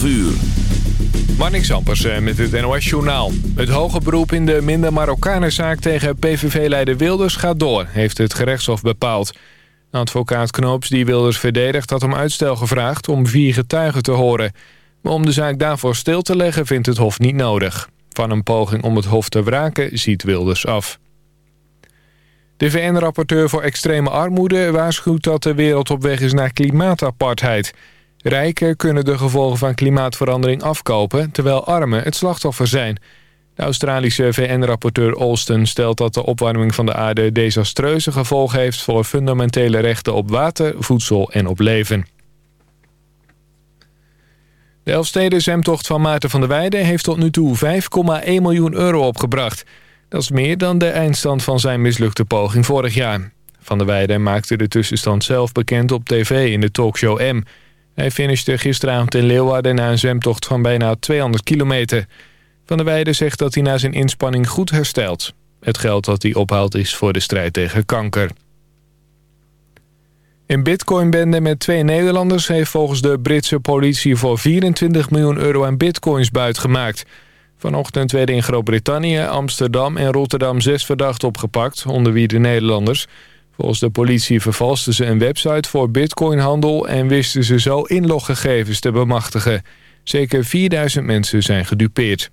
12 uur. Eh, met het NOS-journaal. Het hoge beroep in de minder Marokkanenzaak tegen PVV-leider Wilders gaat door, heeft het gerechtshof bepaald. Advocaat Knoops, die Wilders verdedigt, had om uitstel gevraagd om vier getuigen te horen. Maar om de zaak daarvoor stil te leggen vindt het hof niet nodig. Van een poging om het hof te wraken ziet Wilders af. De VN-rapporteur voor extreme armoede waarschuwt dat de wereld op weg is naar klimaatapartheid. Rijken kunnen de gevolgen van klimaatverandering afkopen... terwijl armen het slachtoffer zijn. De Australische VN-rapporteur Olsten stelt dat de opwarming van de aarde... desastreuze gevolgen heeft voor fundamentele rechten op water, voedsel en op leven. De Elfsteden zwemtocht van Maarten van der Weijden heeft tot nu toe 5,1 miljoen euro opgebracht. Dat is meer dan de eindstand van zijn mislukte poging vorig jaar. Van der Weijden maakte de tussenstand zelf bekend op tv in de talkshow M... Hij finishte gisteravond in Leeuwarden na een zwemtocht van bijna 200 kilometer. Van der Weijden zegt dat hij na zijn inspanning goed herstelt. Het geld dat hij ophaalt is voor de strijd tegen kanker. Een bitcoinbende met twee Nederlanders heeft volgens de Britse politie voor 24 miljoen euro aan bitcoins buitgemaakt. Vanochtend werden in Groot-Brittannië, Amsterdam en Rotterdam zes verdachten opgepakt, onder wie de Nederlanders. Volgens de politie vervalsten ze een website voor bitcoinhandel... en wisten ze zo inloggegevens te bemachtigen. Zeker 4000 mensen zijn gedupeerd.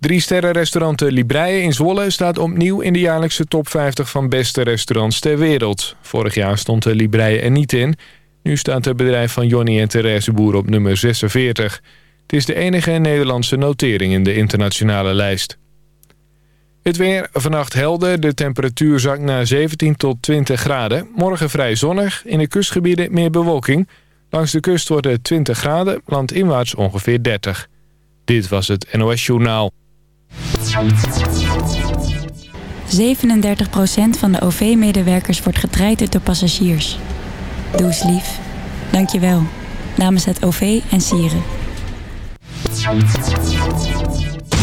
Drie sterrenrestaurant Libreien in Zwolle staat opnieuw in de jaarlijkse top 50 van beste restaurants ter wereld. Vorig jaar stond de Libreien er niet in. Nu staat het bedrijf van Jonny en Therese Boer op nummer 46. Het is de enige Nederlandse notering in de internationale lijst. Het weer vannacht helder. De temperatuur zakt naar 17 tot 20 graden. Morgen vrij zonnig. In de kustgebieden meer bewolking. Langs de kust wordt het 20 graden. Landinwaarts ongeveer 30. Dit was het NOS Journaal. 37% van de OV-medewerkers wordt getraind door passagiers. Doe eens lief. Dank je wel. Namens het OV en Sieren.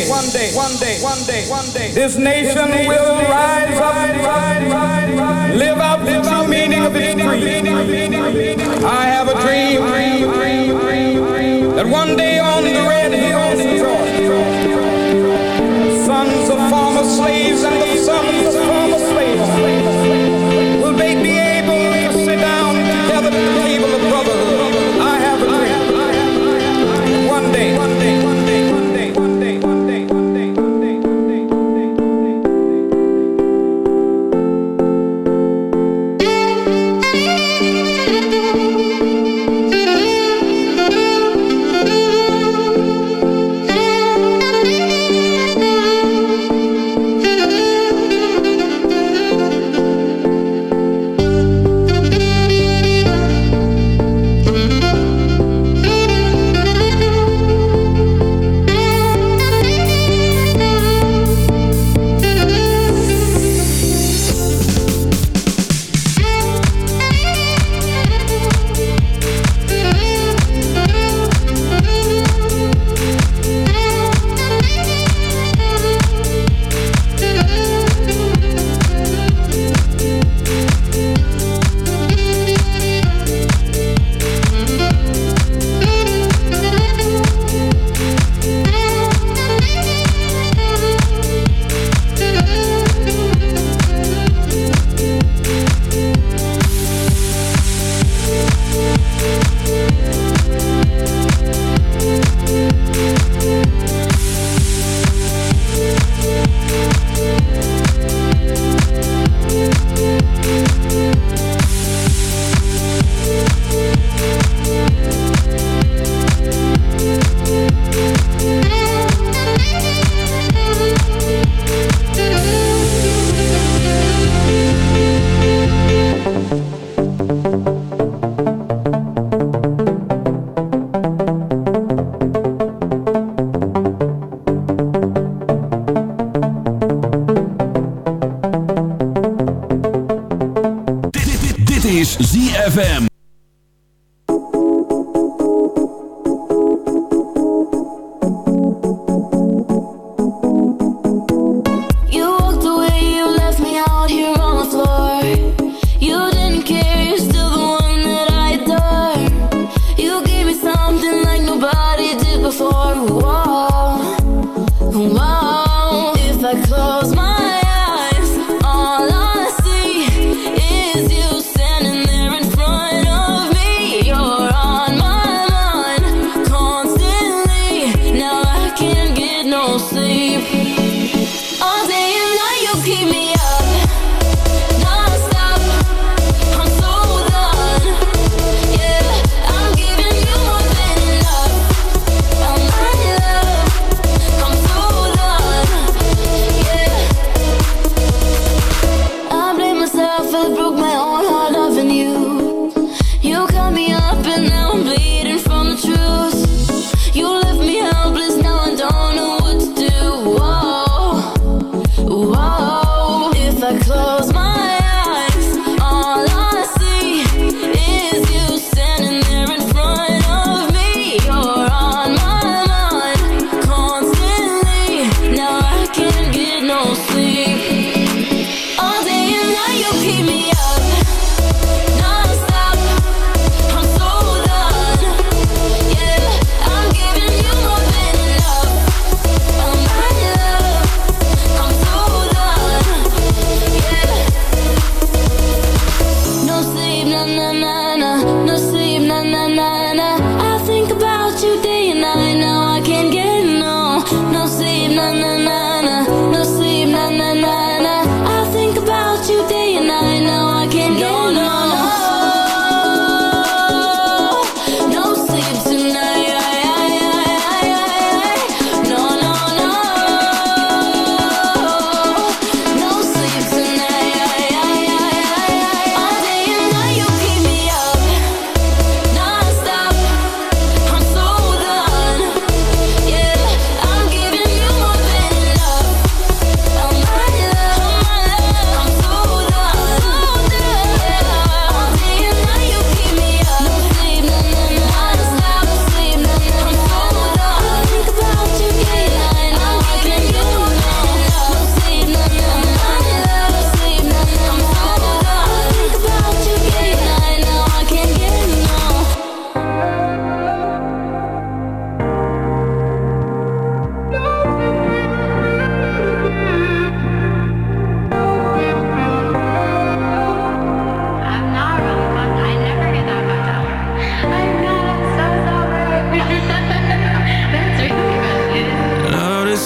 Day, one day, one day, one day, one day, this nation will rise up, live out the true meaning of its creed. I have a dream that one day on the red hills of Georgia, sons of former slaves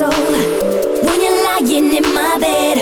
soul when you're lying in my bed.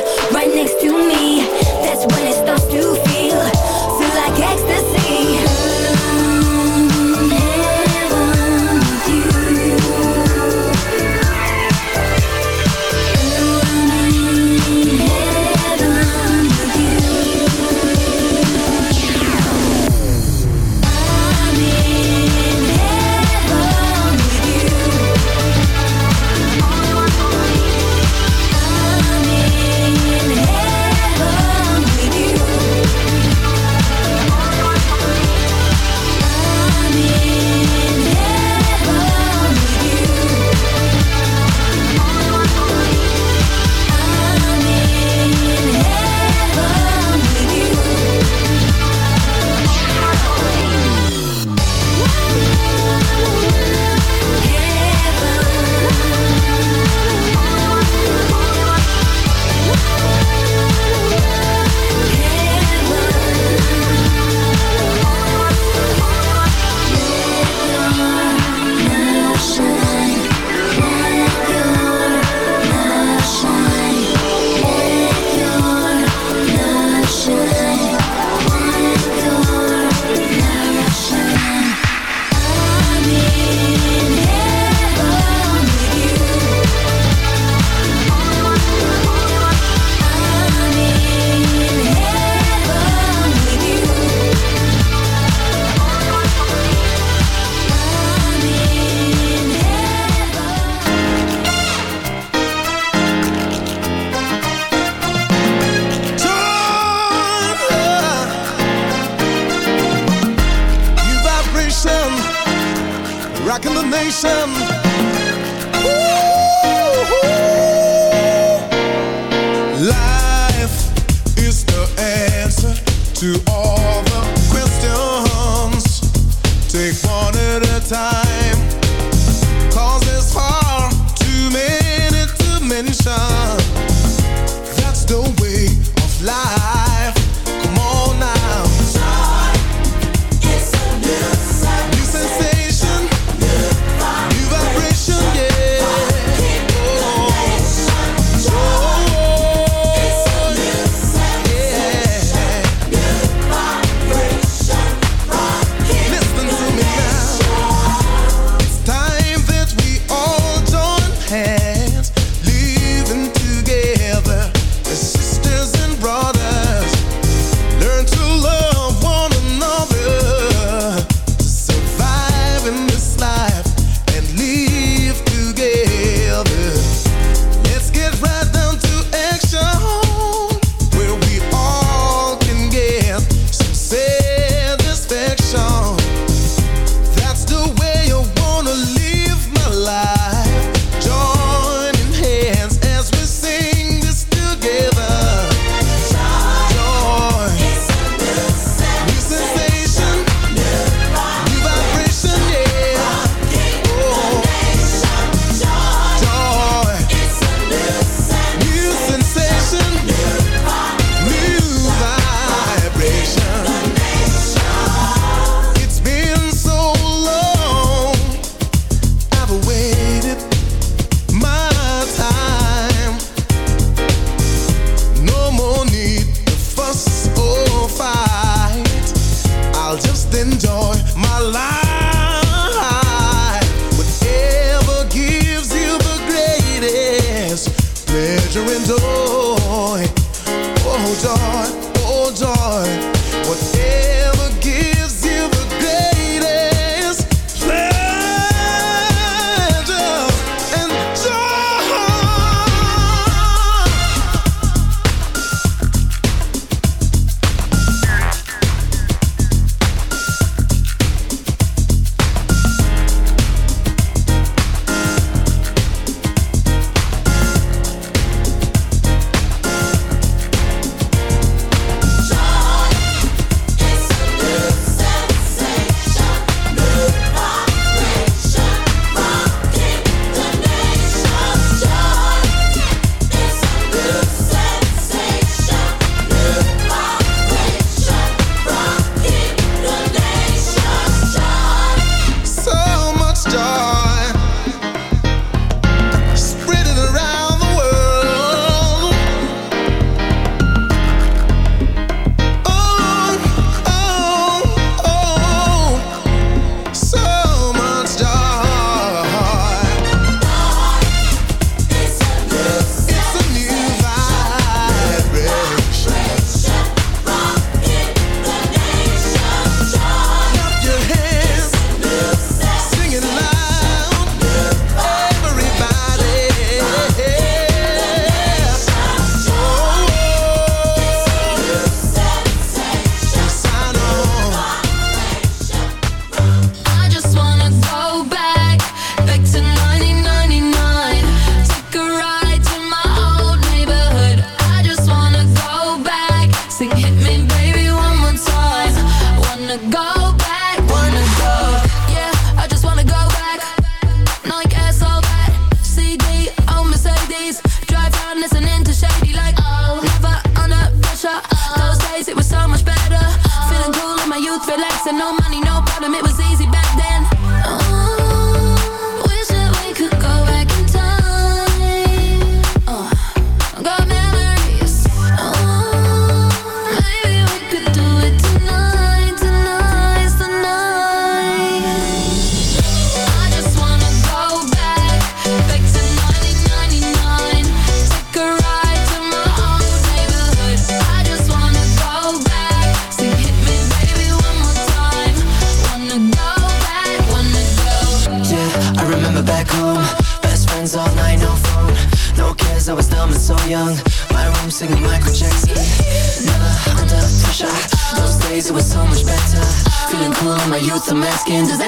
Days it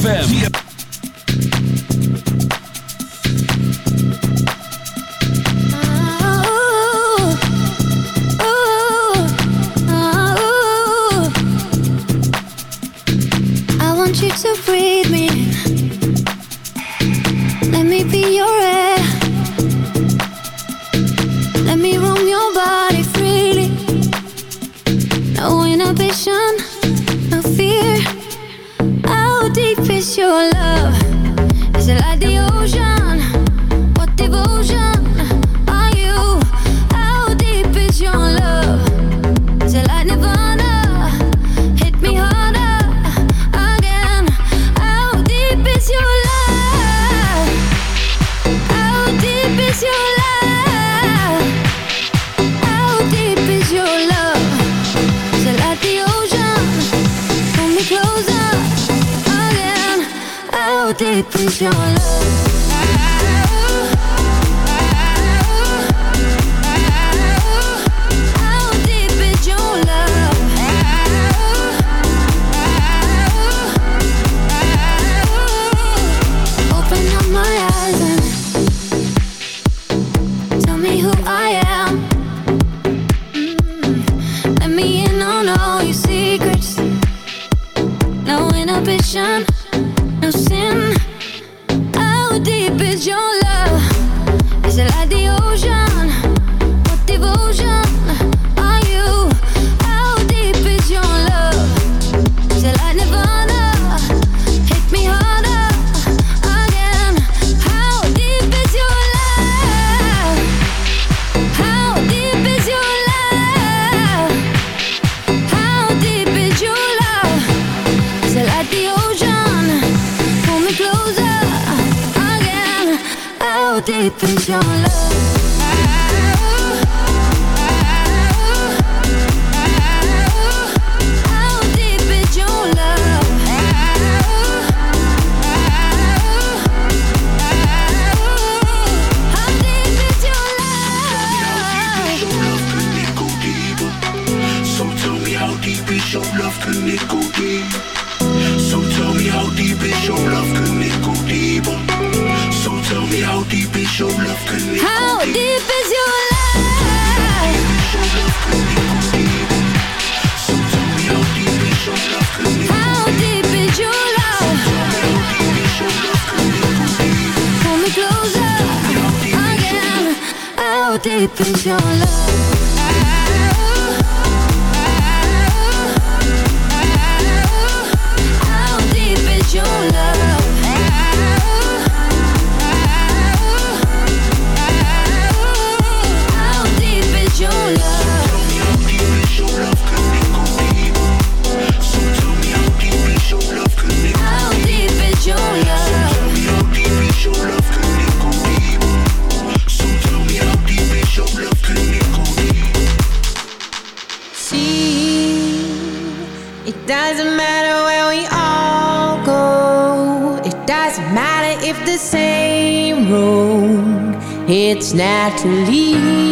Show It's Natalie.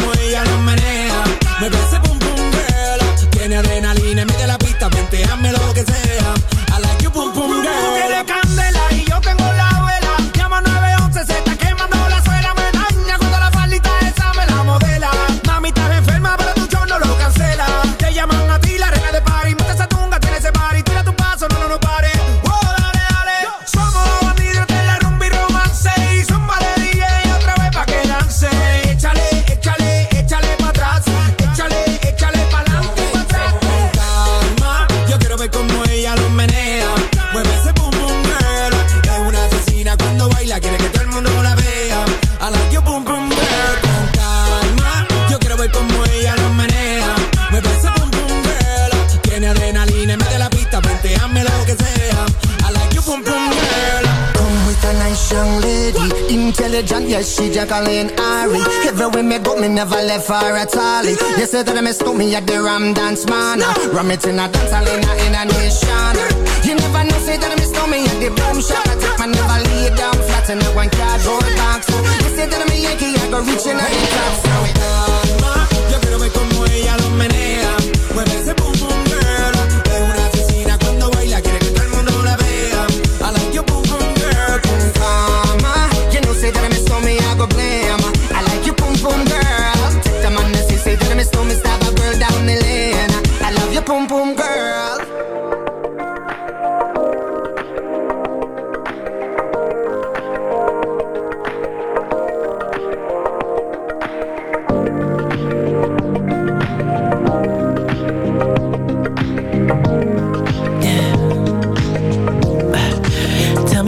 como ella lo menea. Me parece pum pum vela. Tiene adrenalina y mide la Jacqueline Ari. Everywhere me go, me never left for a tally. You said that I miss me at the Ram Dance Man. Ram it in a dance, hall in a, nation. You never know, say that I miss me at the boom shop. I take my never lay down flat in a one cardboard box. You said that I'm a Yankee, I go reaching out the top. So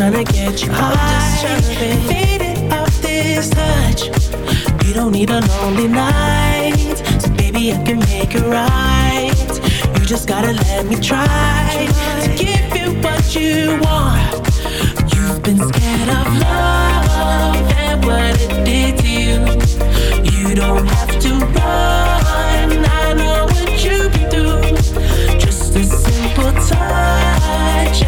I'm just tryna get you high, faded off this touch. You don't need a lonely night, so baby, I can make it right. You just gotta let me try to give you what you want. You've been scared of love and what it did to you. You don't have to run. I know what you've been through. Just a simple touch